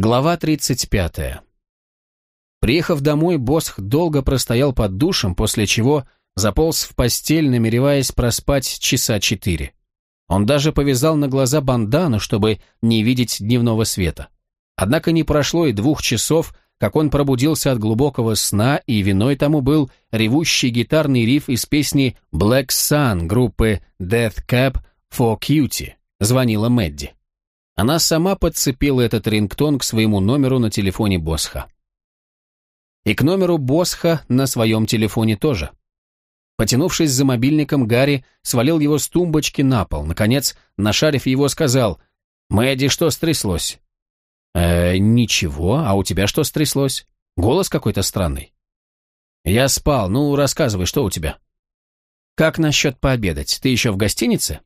Глава 35. Приехав домой, Босх долго простоял под душем, после чего заполз в постель, намереваясь проспать часа четыре. Он даже повязал на глаза бандану, чтобы не видеть дневного света. Однако не прошло и двух часов, как он пробудился от глубокого сна, и виной тому был ревущий гитарный риф из песни «Black Sun» группы Death Cab for Cutie, звонила Мэдди. Она сама подцепила этот рингтон к своему номеру на телефоне Босха. И к номеру Босха на своем телефоне тоже. Потянувшись за мобильником, Гарри свалил его с тумбочки на пол. Наконец, нашарив его, сказал, «Мэдди, что стряслось?» «Э, ничего, а у тебя что стряслось? Голос какой-то странный». «Я спал, ну, рассказывай, что у тебя?» «Как насчет пообедать? Ты еще в гостинице?»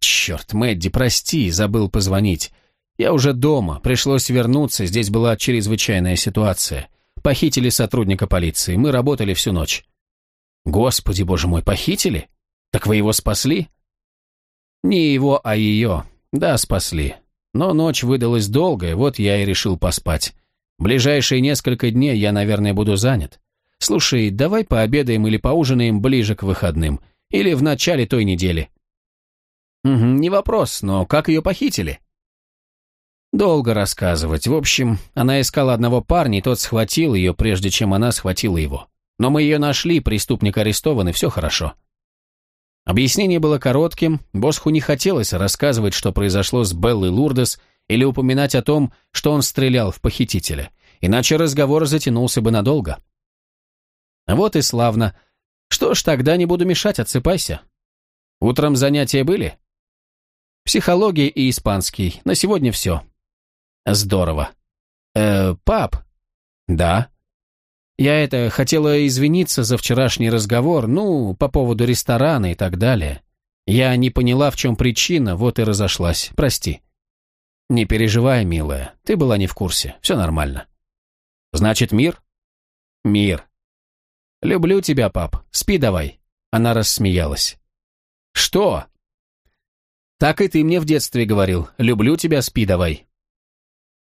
«Черт, Мэдди, прости, забыл позвонить. Я уже дома, пришлось вернуться, здесь была чрезвычайная ситуация. Похитили сотрудника полиции, мы работали всю ночь». «Господи, боже мой, похитили? Так вы его спасли?» «Не его, а ее. Да, спасли. Но ночь выдалась долгая, вот я и решил поспать. Ближайшие несколько дней я, наверное, буду занят. Слушай, давай пообедаем или поужинаем ближе к выходным, или в начале той недели». Не вопрос, но как ее похитили? Долго рассказывать. В общем, она искала одного парня, и тот схватил ее, прежде чем она схватила его. Но мы ее нашли, преступник арестован, и все хорошо. Объяснение было коротким, Босху не хотелось рассказывать, что произошло с Беллой Лурдес, или упоминать о том, что он стрелял в похитителя, иначе разговор затянулся бы надолго. Вот и славно. Что ж, тогда не буду мешать, отсыпайся. Утром занятия были? Психология и испанский. На сегодня все. Здорово. Э, пап? Да. Я это, хотела извиниться за вчерашний разговор, ну, по поводу ресторана и так далее. Я не поняла, в чем причина, вот и разошлась. Прости. Не переживай, милая, ты была не в курсе, все нормально. Значит, мир? Мир. Люблю тебя, пап, спи давай. Она рассмеялась. Что? Так и ты мне в детстве говорил. Люблю тебя, спи давай.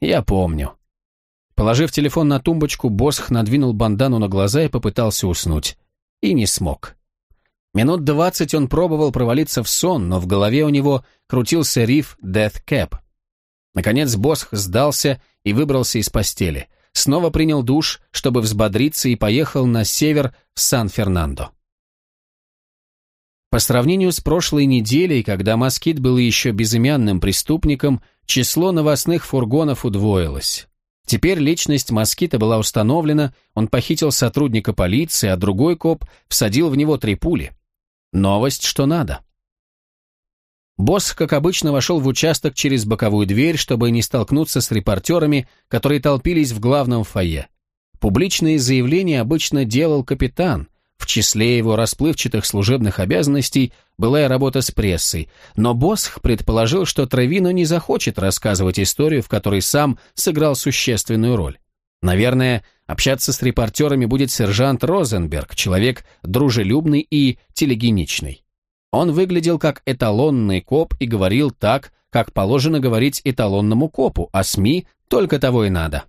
Я помню. Положив телефон на тумбочку, Босх надвинул бандану на глаза и попытался уснуть. И не смог. Минут двадцать он пробовал провалиться в сон, но в голове у него крутился риф «Death Cap». Наконец Босх сдался и выбрался из постели. Снова принял душ, чтобы взбодриться, и поехал на север в Сан-Фернандо. По сравнению с прошлой неделей, когда Москит был еще безымянным преступником, число новостных фургонов удвоилось. Теперь личность Москита была установлена, он похитил сотрудника полиции, а другой коп всадил в него три пули. Новость, что надо. Босс, как обычно, вошел в участок через боковую дверь, чтобы не столкнуться с репортерами, которые толпились в главном фойе. Публичные заявления обычно делал капитан, в числе его расплывчатых служебных обязанностей была и работа с прессой, но Босх предположил, что Травино не захочет рассказывать историю, в которой сам сыграл существенную роль. Наверное, общаться с репортерами будет сержант Розенберг, человек дружелюбный и телегеничный. Он выглядел как эталонный коп и говорил так, как положено говорить эталонному копу, а СМИ только того и надо.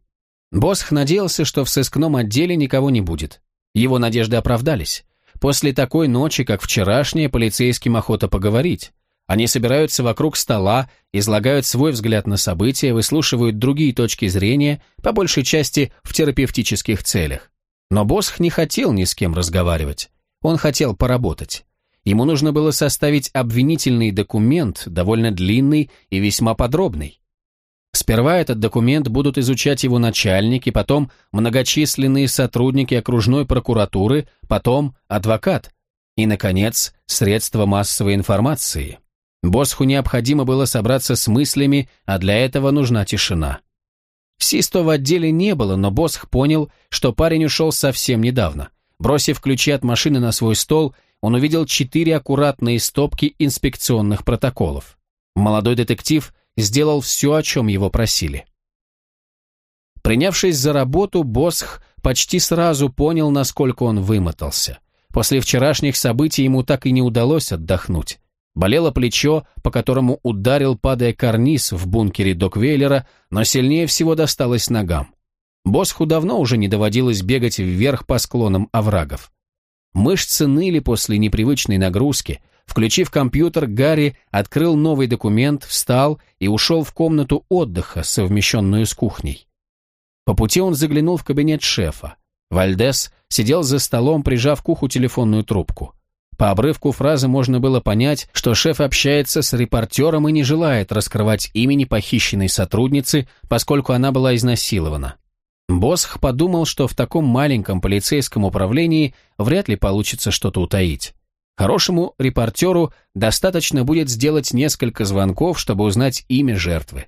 Босх надеялся, что в сыскном отделе никого не будет. Его надежды оправдались. После такой ночи, как вчерашняя, полицейским охота поговорить. Они собираются вокруг стола, излагают свой взгляд на события, выслушивают другие точки зрения, по большей части в терапевтических целях. Но Босх не хотел ни с кем разговаривать. Он хотел поработать. Ему нужно было составить обвинительный документ, довольно длинный и весьма подробный. Сперва этот документ будут изучать его начальники, потом многочисленные сотрудники окружной прокуратуры, потом адвокат и, наконец, средства массовой информации. Босху необходимо было собраться с мыслями, а для этого нужна тишина. Систо в отделе не было, но Босх понял, что парень ушел совсем недавно. Бросив ключи от машины на свой стол, он увидел четыре аккуратные стопки инспекционных протоколов. Молодой детектив сделал все, о чем его просили. Принявшись за работу, Босх почти сразу понял, насколько он вымотался. После вчерашних событий ему так и не удалось отдохнуть. Болело плечо, по которому ударил, падая карниз в бункере Доквейлера, но сильнее всего досталось ногам. Босху давно уже не доводилось бегать вверх по склонам оврагов. Мышцы ныли после непривычной нагрузки. Включив компьютер, Гарри открыл новый документ, встал и ушел в комнату отдыха, совмещенную с кухней. По пути он заглянул в кабинет шефа. Вальдес сидел за столом, прижав к уху телефонную трубку. По обрывку фразы можно было понять, что шеф общается с репортером и не желает раскрывать имени похищенной сотрудницы, поскольку она была изнасилована. Босх подумал, что в таком маленьком полицейском управлении вряд ли получится что-то утаить. Хорошему репортеру достаточно будет сделать несколько звонков, чтобы узнать имя жертвы.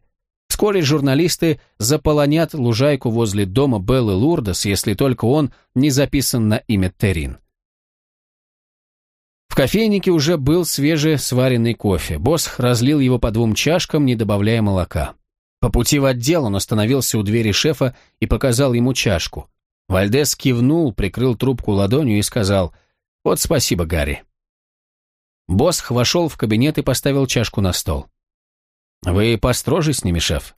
Вскоре журналисты заполонят лужайку возле дома Беллы Лурдес, если только он не записан на имя Терин. В кофейнике уже был свежий сваренный кофе. Босх разлил его по двум чашкам, не добавляя молока. По пути в отдел он остановился у двери шефа и показал ему чашку. Вальдес кивнул, прикрыл трубку ладонью и сказал «Вот спасибо, Гарри». Босх вошел в кабинет и поставил чашку на стол. «Вы построже с ними, шеф?»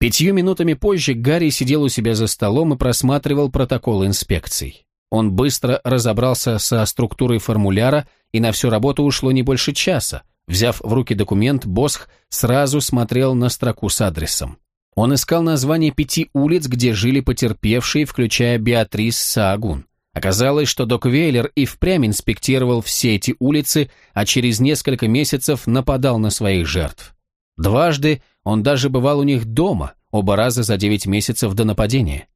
Пятью минутами позже Гарри сидел у себя за столом и просматривал протокол инспекций. Он быстро разобрался со структурой формуляра, и на всю работу ушло не больше часа, Взяв в руки документ, Босх сразу смотрел на строку с адресом. Он искал название пяти улиц, где жили потерпевшие, включая Беатрис Саагун. Оказалось, что Док Вейлер и впрямь инспектировал все эти улицы, а через несколько месяцев нападал на своих жертв. Дважды он даже бывал у них дома, оба раза за девять месяцев до нападения.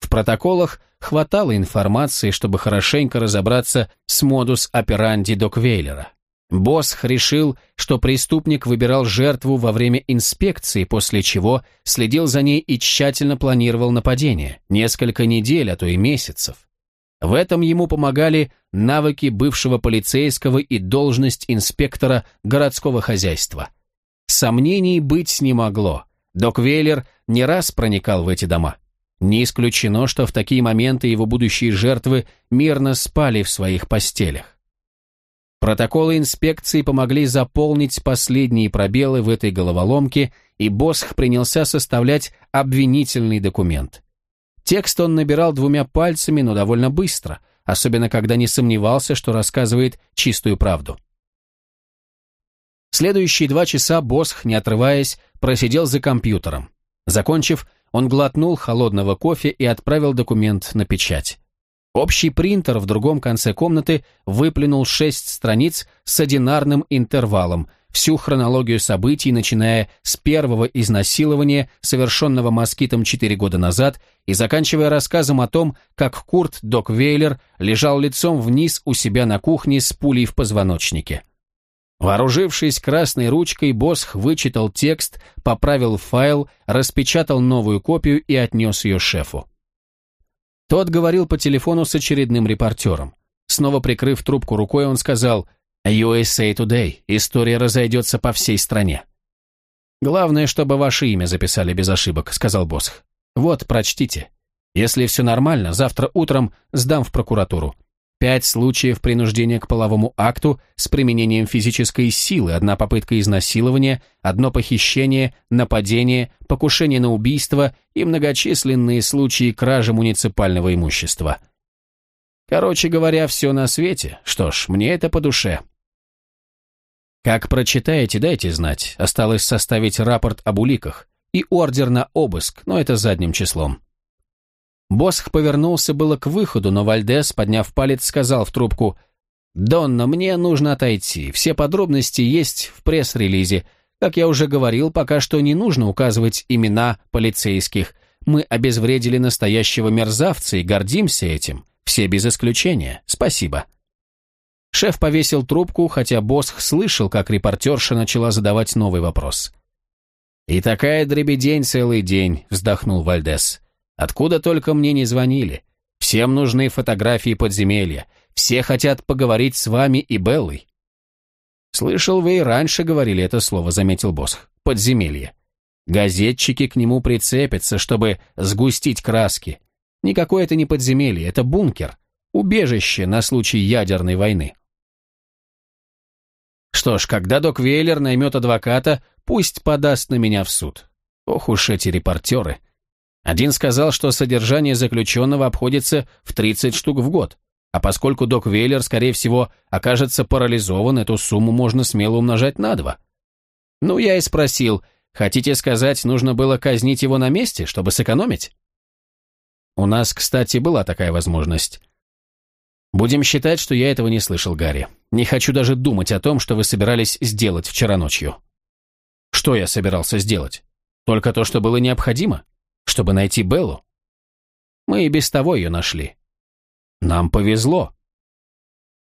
В протоколах хватало информации, чтобы хорошенько разобраться с модус операнди Док Вейлера. Босх решил, что преступник выбирал жертву во время инспекции, после чего следил за ней и тщательно планировал нападение, несколько недель, а то и месяцев. В этом ему помогали навыки бывшего полицейского и должность инспектора городского хозяйства. Сомнений быть не могло. Док Вейлер не раз проникал в эти дома. Не исключено, что в такие моменты его будущие жертвы мирно спали в своих постелях. Протоколы инспекции помогли заполнить последние пробелы в этой головоломке, и Босх принялся составлять обвинительный документ. Текст он набирал двумя пальцами, но довольно быстро, особенно когда не сомневался, что рассказывает чистую правду. Следующие два часа Босх, не отрываясь, просидел за компьютером. Закончив, он глотнул холодного кофе и отправил документ на печать. Общий принтер в другом конце комнаты выплюнул шесть страниц с одинарным интервалом, всю хронологию событий, начиная с первого изнасилования, совершенного москитом четыре года назад, и заканчивая рассказом о том, как Курт Доквейлер лежал лицом вниз у себя на кухне с пулей в позвоночнике. Вооружившись красной ручкой, Босх вычитал текст, поправил файл, распечатал новую копию и отнес ее шефу. Тот говорил по телефону с очередным репортером. Снова прикрыв трубку рукой, он сказал «USA Today. История разойдется по всей стране». «Главное, чтобы ваше имя записали без ошибок», — сказал Босх. «Вот, прочтите. Если все нормально, завтра утром сдам в прокуратуру. Пять случаев принуждения к половому акту с применением физической силы, одна попытка изнасилования, одно похищение, нападение, покушение на убийство и многочисленные случаи кражи муниципального имущества. Короче говоря, все на свете. Что ж, мне это по душе. Как прочитаете, дайте знать. Осталось составить рапорт об уликах и ордер на обыск, но это задним числом. Босх повернулся было к выходу, но Вальдес, подняв палец, сказал в трубку «Донна, мне нужно отойти. Все подробности есть в пресс-релизе. Как я уже говорил, пока что не нужно указывать имена полицейских. Мы обезвредили настоящего мерзавца и гордимся этим. Все без исключения. Спасибо». Шеф повесил трубку, хотя Босх слышал, как репортерша начала задавать новый вопрос. «И такая дребедень целый день», — вздохнул Вальдес. Откуда только мне не звонили. Всем нужны фотографии подземелья. Все хотят поговорить с вами и Беллой. Слышал, вы и раньше говорили это слово, заметил Босх. Подземелье. Газетчики к нему прицепятся, чтобы сгустить краски. Никакое это не подземелье, это бункер. Убежище на случай ядерной войны. Что ж, когда док Вейлер наймет адвоката, пусть подаст на меня в суд. Ох уж эти репортеры. Один сказал, что содержание заключенного обходится в 30 штук в год, а поскольку док Вейлер, скорее всего, окажется парализован, эту сумму можно смело умножать на два. Ну, я и спросил, хотите сказать, нужно было казнить его на месте, чтобы сэкономить? У нас, кстати, была такая возможность. Будем считать, что я этого не слышал, Гарри. Не хочу даже думать о том, что вы собирались сделать вчера ночью. Что я собирался сделать? Только то, что было необходимо? Чтобы найти Беллу? Мы и без того ее нашли. Нам повезло.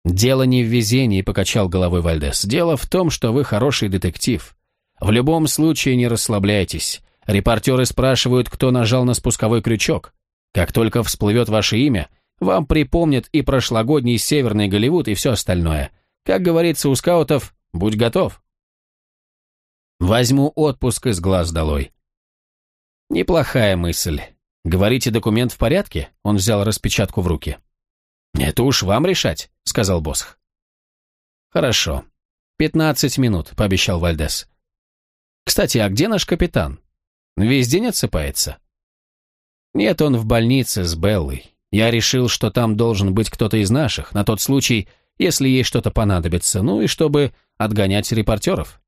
Дело не в везении, покачал головой Вальдес. Дело в том, что вы хороший детектив. В любом случае не расслабляйтесь. Репортеры спрашивают, кто нажал на спусковой крючок. Как только всплывет ваше имя, вам припомнят и прошлогодний Северный Голливуд, и все остальное. Как говорится у скаутов, будь готов. Возьму отпуск из глаз долой. Неплохая мысль. Говорите, документ в порядке? Он взял распечатку в руки. Это уж вам решать, сказал Босх. Хорошо. Пятнадцать минут, пообещал Вальдес. Кстати, а где наш капитан? Весь день отсыпается? Нет, он в больнице с Беллой. Я решил, что там должен быть кто-то из наших, на тот случай, если ей что-то понадобится, ну и чтобы отгонять репортеров.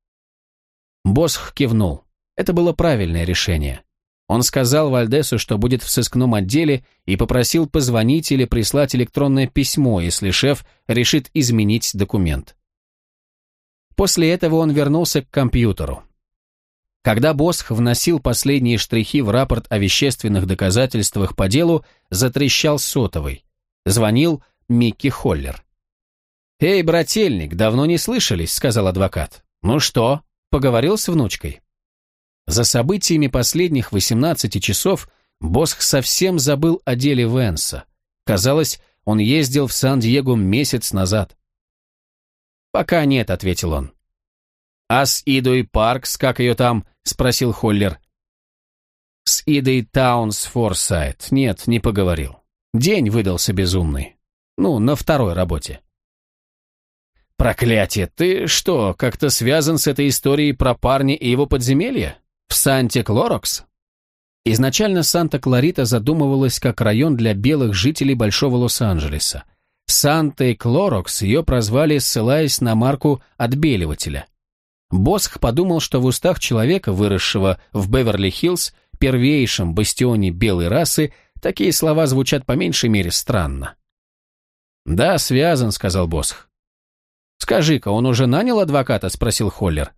Босх кивнул. Это было правильное решение. Он сказал Вальдесу, что будет в сыскном отделе, и попросил позвонить или прислать электронное письмо, если шеф решит изменить документ. После этого он вернулся к компьютеру. Когда Босх вносил последние штрихи в рапорт о вещественных доказательствах по делу, затрещал сотовый. Звонил Микки Холлер. «Эй, брательник, давно не слышались», — сказал адвокат. «Ну что, поговорил с внучкой?» За событиями последних 18 часов Босх совсем забыл о деле Венса. Казалось, он ездил в Сан-Диего месяц назад. «Пока нет», — ответил он. «А с Идой Паркс, как ее там?» — спросил Холлер. «С Идой Таунс Форсайт. Нет, не поговорил. День выдался безумный. Ну, на второй работе». «Проклятие! Ты что, как-то связан с этой историей про парня и его подземелья? В Санте-Клорокс?» Изначально Санта-Кларита задумывалась как район для белых жителей Большого Лос-Анджелеса. Санта-Клорокс ее прозвали, ссылаясь на марку отбеливателя. Босх подумал, что в устах человека, выросшего в Беверли-Хиллз, первейшем бастионе белой расы, такие слова звучат по меньшей мере странно. «Да, связан», — сказал Босх. «Скажи-ка, он уже нанял адвоката?» — спросил Холлер.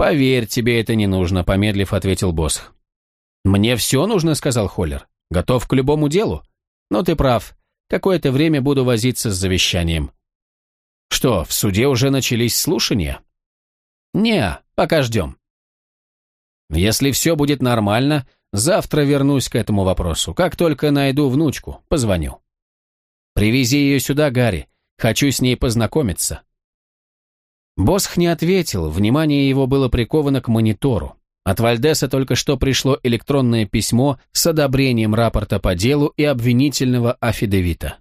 «Поверь, тебе это не нужно», — помедлив ответил Босх. «Мне все нужно», — сказал Холлер. «Готов к любому делу. Но ты прав. Какое-то время буду возиться с завещанием». «Что, в суде уже начались слушания?» «Не, пока ждем». «Если все будет нормально, завтра вернусь к этому вопросу. Как только найду внучку, позвоню». «Привези ее сюда, Гарри. Хочу с ней познакомиться». Босх не ответил, внимание его было приковано к монитору. От Вальдеса только что пришло электронное письмо с одобрением рапорта по делу и обвинительного афидевита.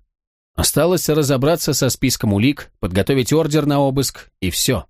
Осталось разобраться со списком улик, подготовить ордер на обыск, и все.